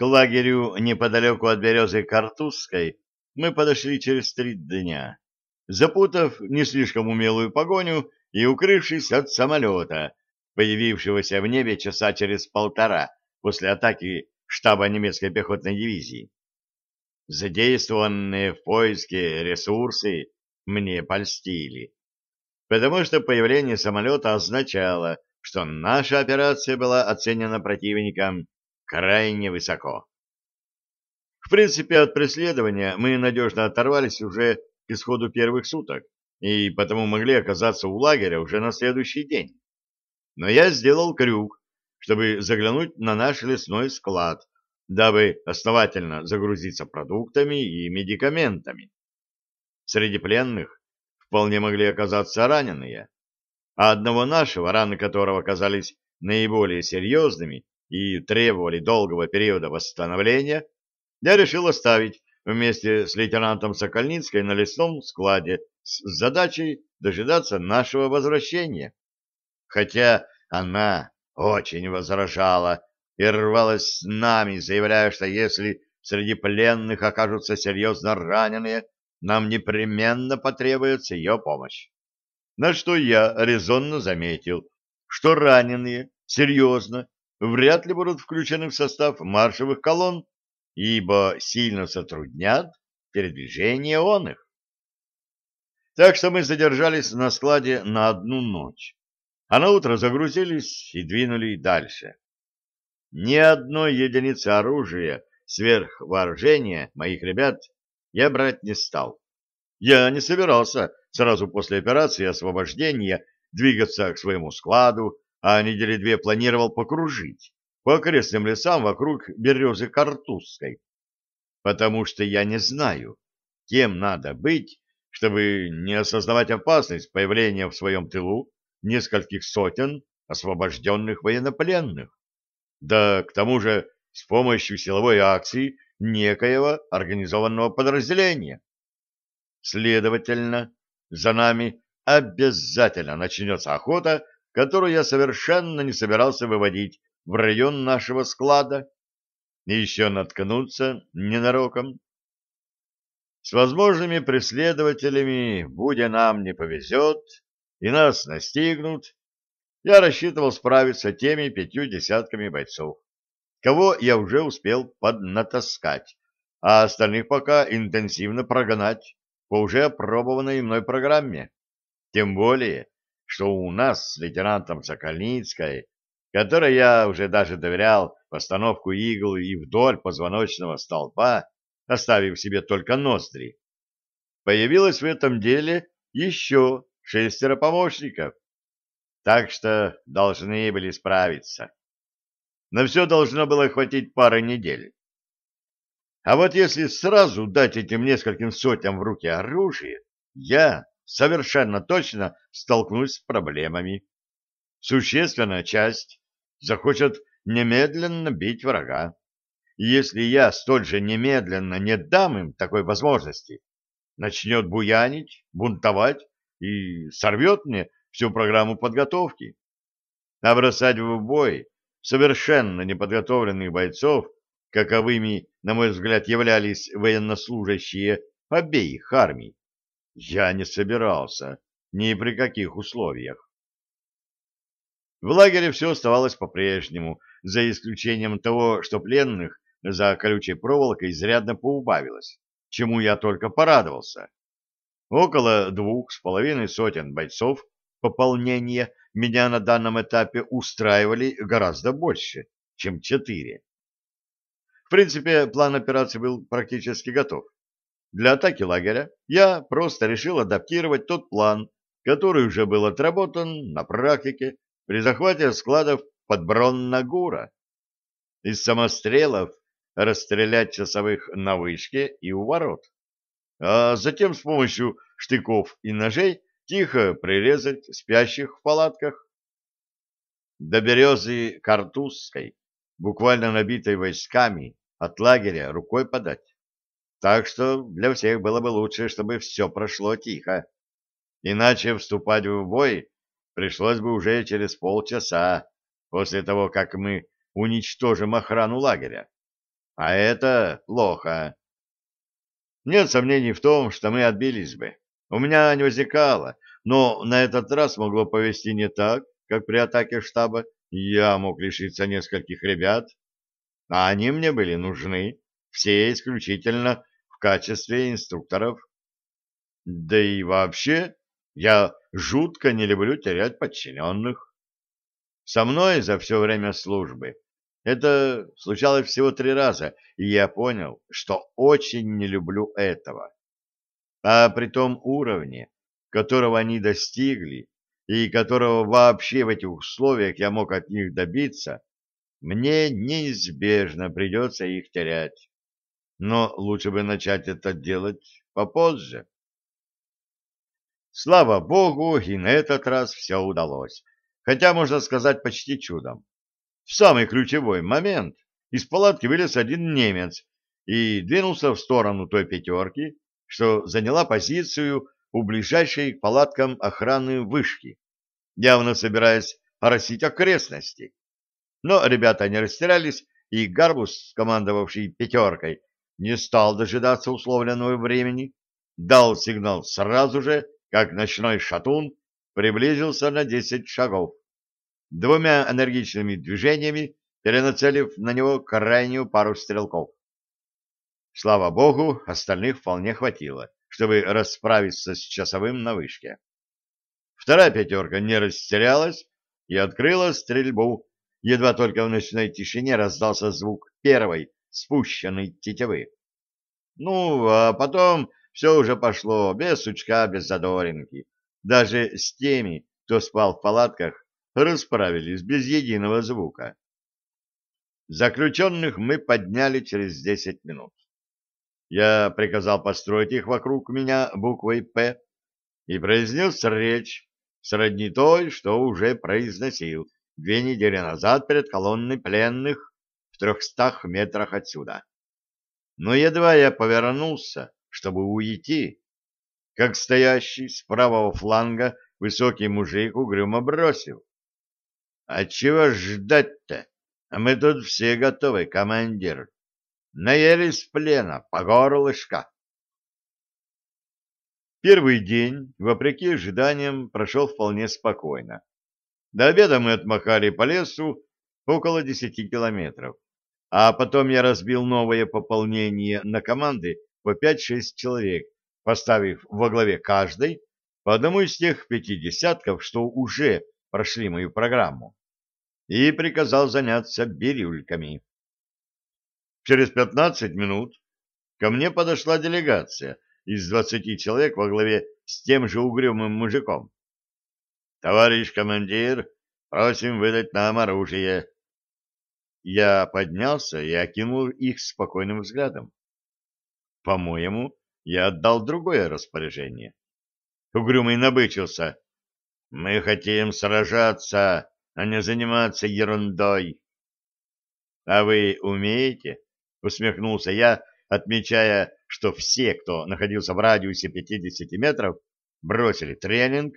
К лагерю неподалеку от березы Картузской мы подошли через три дня, запутав не слишком умелую погоню и укрывшись от самолета, появившегося в небе часа через полтора после атаки штаба немецкой пехотной дивизии. Задействованные в поиске ресурсы мне польстили, потому что появление самолета означало, что наша операция была оценена противником крайне высоко. В принципе, от преследования мы надежно оторвались уже к исходу первых суток, и потому могли оказаться у лагеря уже на следующий день. Но я сделал крюк, чтобы заглянуть на наш лесной склад, дабы основательно загрузиться продуктами и медикаментами. Среди пленных вполне могли оказаться раненые, а одного нашего, раны которого оказались наиболее серьезными и требовали долгого периода восстановления, я решил оставить вместе с лейтенантом Сокольницкой на лесном складе с задачей дожидаться нашего возвращения. Хотя она очень возражала, и рвалась с нами, заявляя, что если среди пленных окажутся серьезно раненые, нам непременно потребуется ее помощь. На что я резонно заметил, что раненые, серьезно, вряд ли будут включены в состав маршевых колонн, ибо сильно затруднят передвижение он их. Так что мы задержались на складе на одну ночь, а на утро загрузились и двинули дальше. Ни одной единицы оружия сверх вооружения моих ребят я брать не стал. Я не собирался сразу после операции освобождения двигаться к своему складу, а недели две планировал покружить по окрестным лесам вокруг березы Картузской, потому что я не знаю, кем надо быть, чтобы не осознавать опасность появления в своем тылу нескольких сотен освобожденных военнопленных да к тому же с помощью силовой акции некоего организованного подразделения. Следовательно, за нами обязательно начнется охота, которую я совершенно не собирался выводить в район нашего склада и еще наткнуться ненароком. С возможными преследователями, будя нам не повезет, и нас настигнут, я рассчитывал справиться теми пятью десятками бойцов, кого я уже успел поднатаскать, а остальных пока интенсивно прогнать по уже опробованной мной программе. Тем более, что у нас с лейтенантом Сокольницкой, которой я уже даже доверял постановку игл и вдоль позвоночного столба, оставив себе только ноздри, появилось в этом деле еще шестеро помощников, так что должны были справиться. Но все должно было хватить пары недель. А вот если сразу дать этим нескольким сотням в руки оружие, я совершенно точно столкнусь с проблемами. Существенная часть захочет немедленно бить врага. И если я столь же немедленно не дам им такой возможности, начнет буянить, бунтовать и сорвет мне всю программу подготовки. А бросать в бой совершенно неподготовленных бойцов, каковыми, на мой взгляд, являлись военнослужащие обеих армий, я не собирался ни при каких условиях. В лагере все оставалось по-прежнему, за исключением того, что пленных за колючей проволокой изрядно поубавилось, чему я только порадовался. Около двух с половиной сотен бойцов пополнения меня на данном этапе устраивали гораздо больше, чем четыре. В принципе, план операции был практически готов. Для атаки лагеря я просто решил адаптировать тот план, который уже был отработан на практике при захвате складов под Броннагура. Из самострелов расстрелять часовых на вышке и у ворот, а затем с помощью штыков и ножей тихо прирезать спящих в палатках. До березы Картузской, буквально набитой войсками, от лагеря рукой подать. Так что для всех было бы лучше, чтобы все прошло тихо. Иначе вступать в бой пришлось бы уже через полчаса после того, как мы уничтожим охрану лагеря. А это плохо. Нет сомнений в том, что мы отбились бы. У меня не возникало, но на этот раз могло повести не так, как при атаке штаба. Я мог лишиться нескольких ребят, а они мне были нужны, все исключительно качестве инструкторов. Да и вообще, я жутко не люблю терять подчиненных. Со мной за все время службы это случалось всего три раза, и я понял, что очень не люблю этого. А при том уровне, которого они достигли, и которого вообще в этих условиях я мог от них добиться, мне неизбежно придется их терять. Но лучше бы начать это делать попозже. Слава богу, и на этот раз все удалось. Хотя, можно сказать, почти чудом. В самый ключевой момент из палатки вылез один немец и двинулся в сторону той пятерки, что заняла позицию у ближайшей к палаткам охраны вышки, явно собираясь оросить окрестности. Но ребята не растерялись, и Гарбус, командовавший пятеркой, не стал дожидаться условленного времени, дал сигнал сразу же, как ночной шатун приблизился на десять шагов двумя энергичными движениями перенацелив на него крайнюю пару стрелков. Слава богу, остальных вполне хватило, чтобы расправиться с часовым на вышке. Вторая пятерка не растерялась и открыла стрельбу, едва только в ночной тишине раздался звук первой спущенной тетивы. Ну, а потом все уже пошло без сучка, без задоринки. Даже с теми, кто спал в палатках, расправились без единого звука. Заключенных мы подняли через десять минут. Я приказал построить их вокруг меня буквой «П» и произнес речь, сродни той, что уже произносил две недели назад перед колонной пленных трехстах метрах отсюда. Но едва я повернулся, чтобы уйти, как стоящий с правого фланга высокий мужик угрюмо бросил. А чего ждать-то? А мы тут все готовы, командир. Наелись плена, по горлышко. Первый день, вопреки ожиданиям, прошел вполне спокойно. До обеда мы отмахали по лесу около десяти километров, а потом я разбил новое пополнение на команды по пять-шесть человек, поставив во главе каждой по одному из тех пяти десятков, что уже прошли мою программу и приказал заняться бирюльками. Через пятнадцать минут ко мне подошла делегация из двадцати человек во главе с тем же угрюмым мужиком. «Товарищ командир, просим выдать нам оружие». Я поднялся и окинул их спокойным взглядом. По-моему, я отдал другое распоряжение. Угрюмый набычился. «Мы хотим сражаться!» а не заниматься ерундой. — А вы умеете? — усмехнулся я, отмечая, что все, кто находился в радиусе 50 метров, бросили тренинг,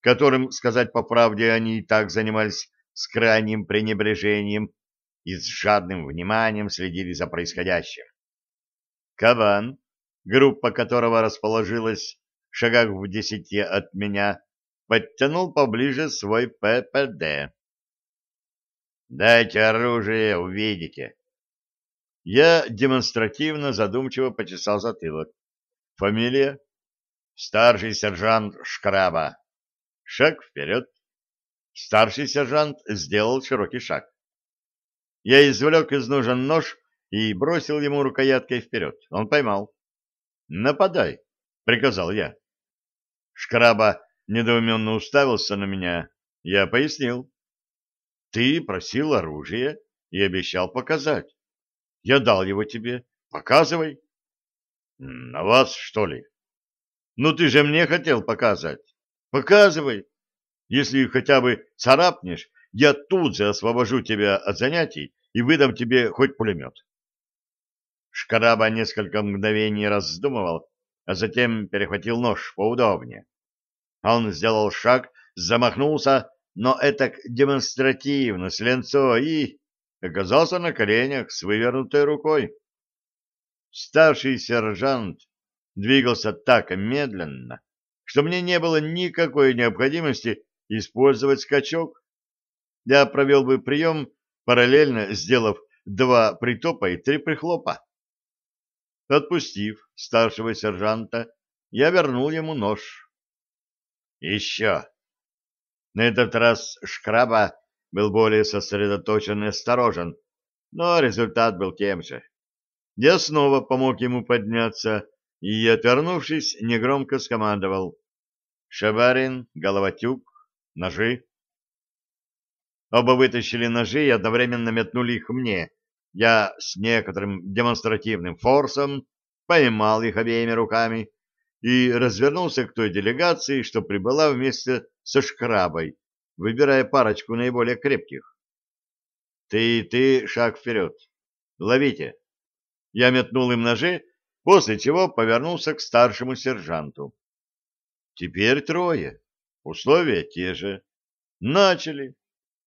которым, сказать по правде, они и так занимались с крайним пренебрежением и с жадным вниманием следили за происходящим. Кабан, группа которого расположилась в шагах в десяти от меня, подтянул поближе свой ППД. «Дайте оружие, увидите». Я демонстративно задумчиво почесал затылок. «Фамилия?» «Старший сержант Шкраба». Шаг вперед. Старший сержант сделал широкий шаг. Я извлек из ножен нож и бросил ему рукояткой вперед. Он поймал. «Нападай», — приказал я. Шкраба недоуменно уставился на меня. Я пояснил. Ты просил оружие и обещал показать. Я дал его тебе. Показывай. На вас, что ли? Ну ты же мне хотел показать. Показывай. Если хотя бы царапнешь, я тут же освобожу тебя от занятий и выдам тебе хоть пулемет. Шкараба несколько мгновений раздумывал, а затем перехватил нож поудобнее. Он сделал шаг, замахнулся, но это демонстративно, с ленцо, и оказался на коленях с вывернутой рукой. Старший сержант двигался так медленно, что мне не было никакой необходимости использовать скачок. Я провел бы прием, параллельно сделав два притопа и три прихлопа. Отпустив старшего сержанта, я вернул ему нож. Еще. На этот раз Шкраба был более сосредоточен и осторожен, но результат был тем же. Я снова помог ему подняться и, отвернувшись, негромко скомандовал. «Шабарин, Головатюк, ножи!» Оба вытащили ножи и одновременно метнули их мне. Я с некоторым демонстративным форсом поймал их обеими руками и развернулся к той делегации, что прибыла вместе со шкрабой, выбирая парочку наиболее крепких. «Ты и ты, шаг вперед! Ловите!» Я метнул им ножи, после чего повернулся к старшему сержанту. Теперь трое. Условия те же. Начали.